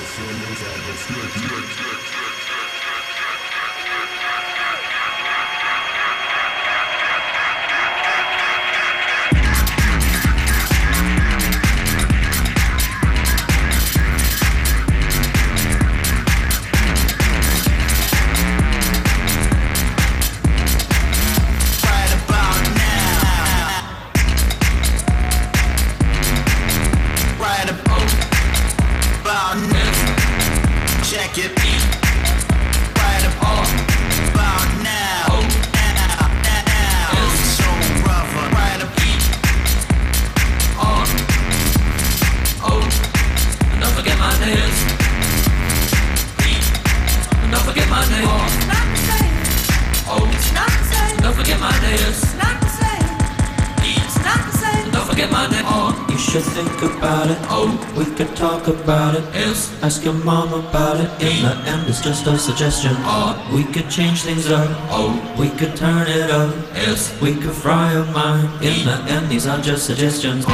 Yes, yes, yes, Ask your mom about it. In the end, it's just a suggestion. We could change things up. oh, We could turn it up. yes, We could fry your mind. In the end, these are just suggestions. You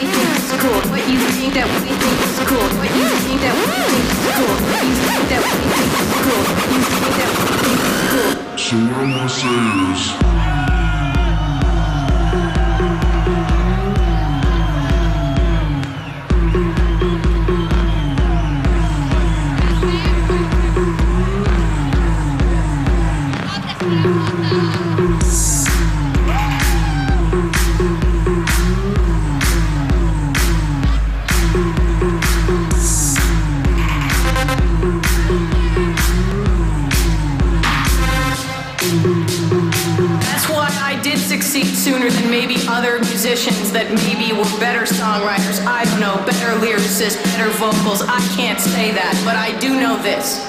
we think is cool. What you think that we think is cool. What you think that we think is cool. What you think that we think is cool. What you think that we think is cool. So what am saying is. musicians that maybe were better songwriters, I don't know, better lyricists, better vocals. I can't say that, but I do know this.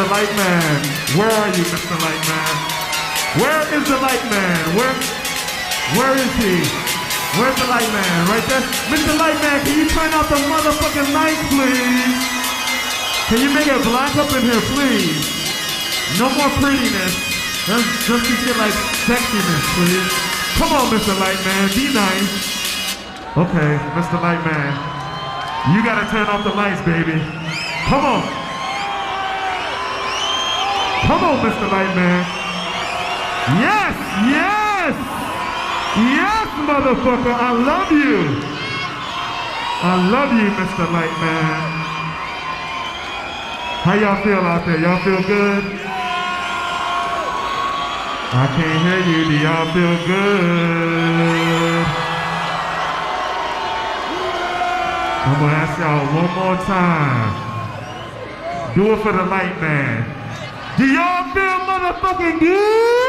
Mr. Lightman, where are you, Mr. Lightman? Where is the Lightman? Where, where is he? Where's the Lightman? Right there? Mr. Lightman, can you turn out the motherfucking lights, please? Can you make it black up in here, please? No more prettiness. Just, just get like sexiness, please. Come on, Mr. Lightman, be nice. Okay, Mr. Lightman, you gotta turn off the lights, baby. Come on. Come on, Mr. Lightman. Yes, yes, yes, motherfucker. I love you. I love you, Mr. Lightman. How y'all feel out there? Y'all feel good? I can't hear you. Do y'all feel good? I'm gonna ask y'all one more time. Do it for the light man. Do y'all feel motherfucking good?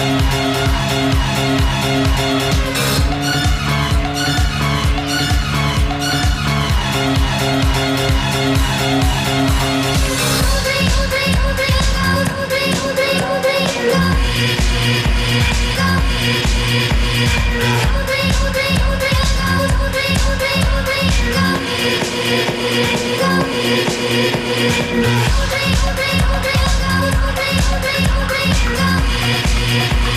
Go!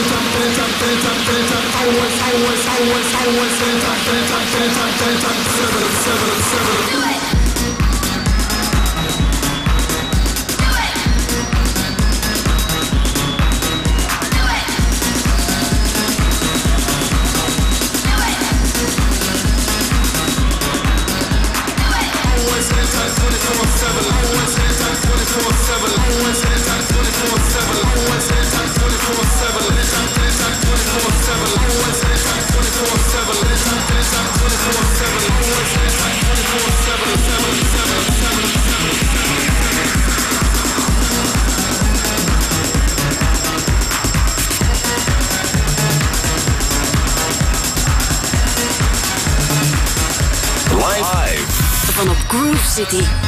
better, better, Live. Van op Groove City.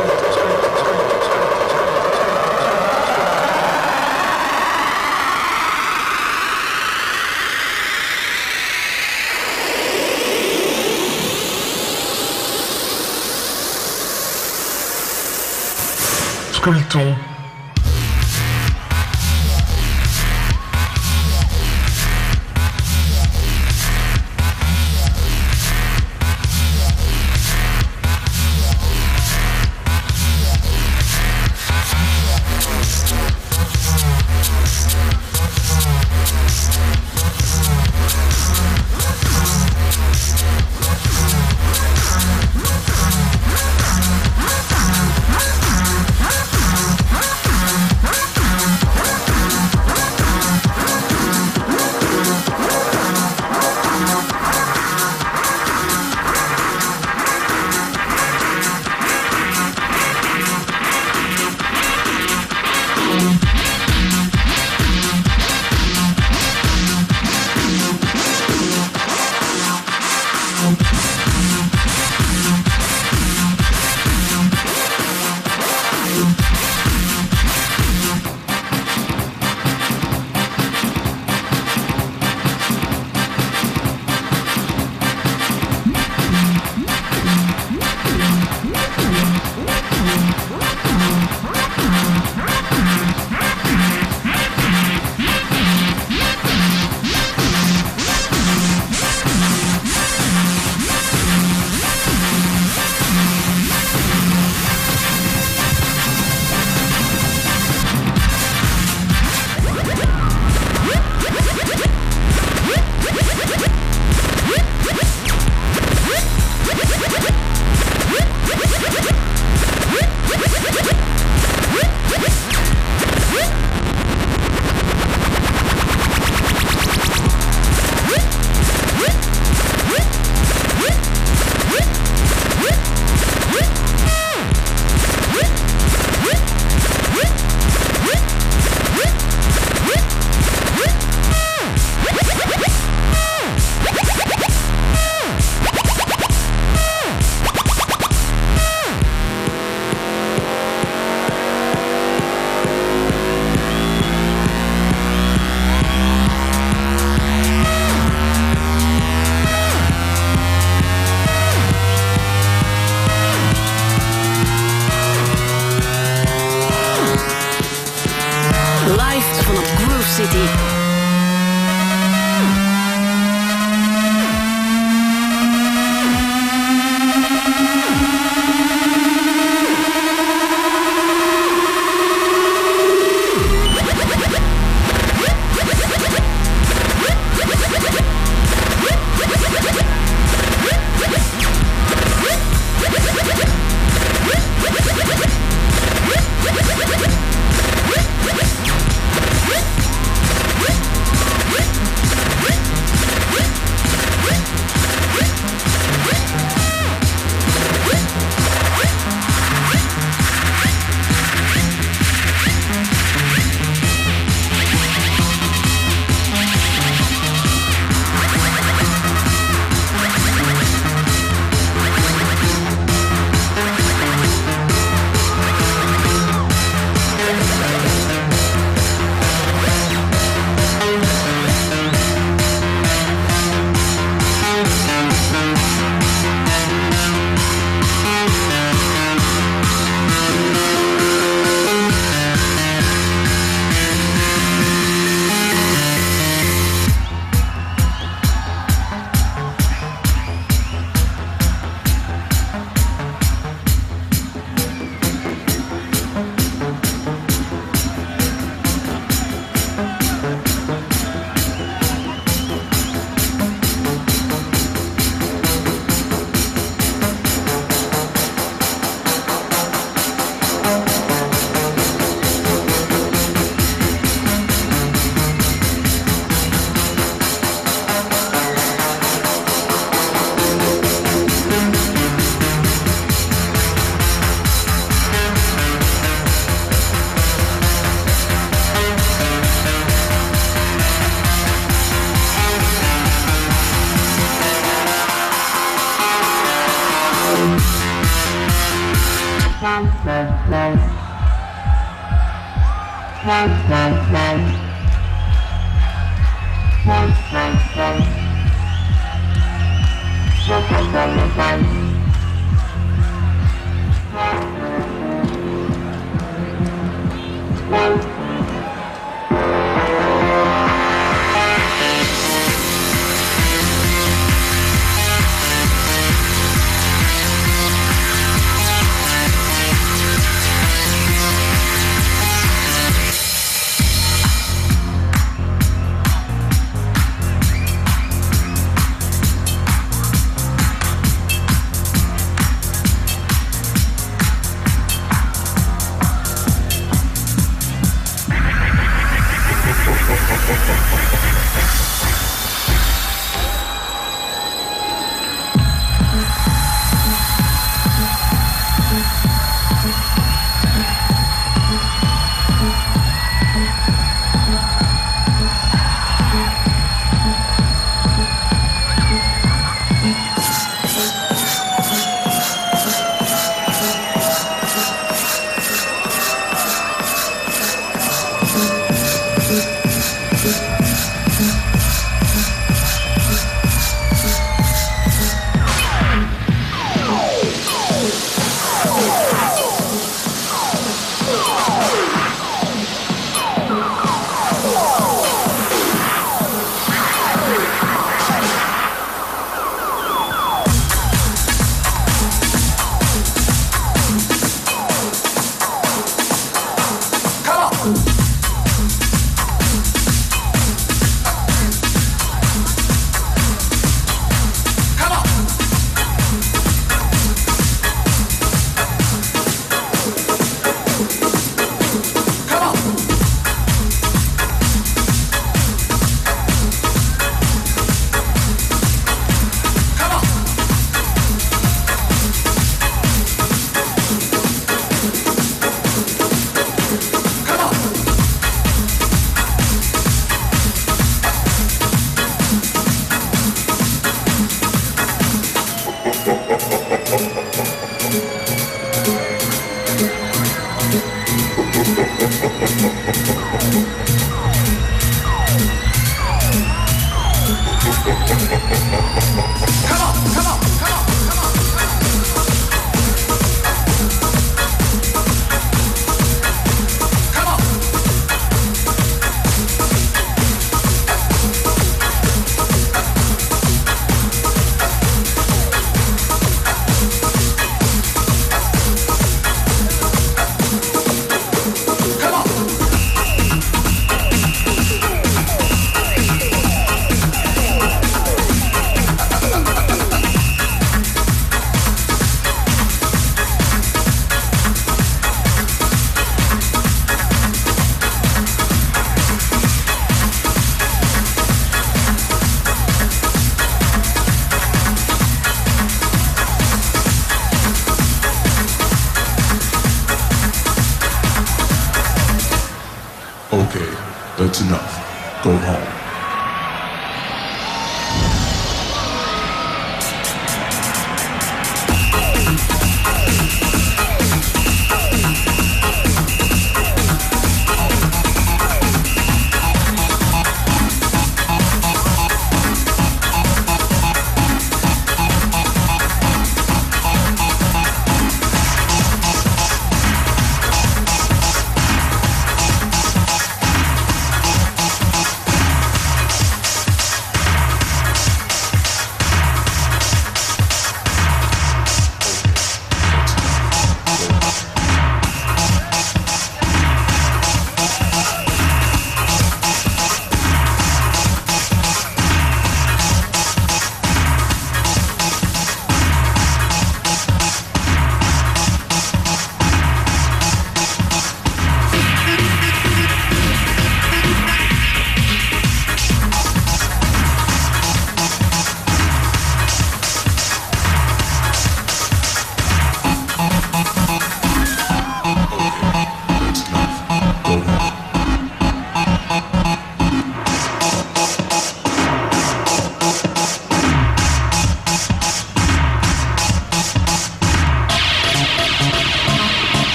sculptons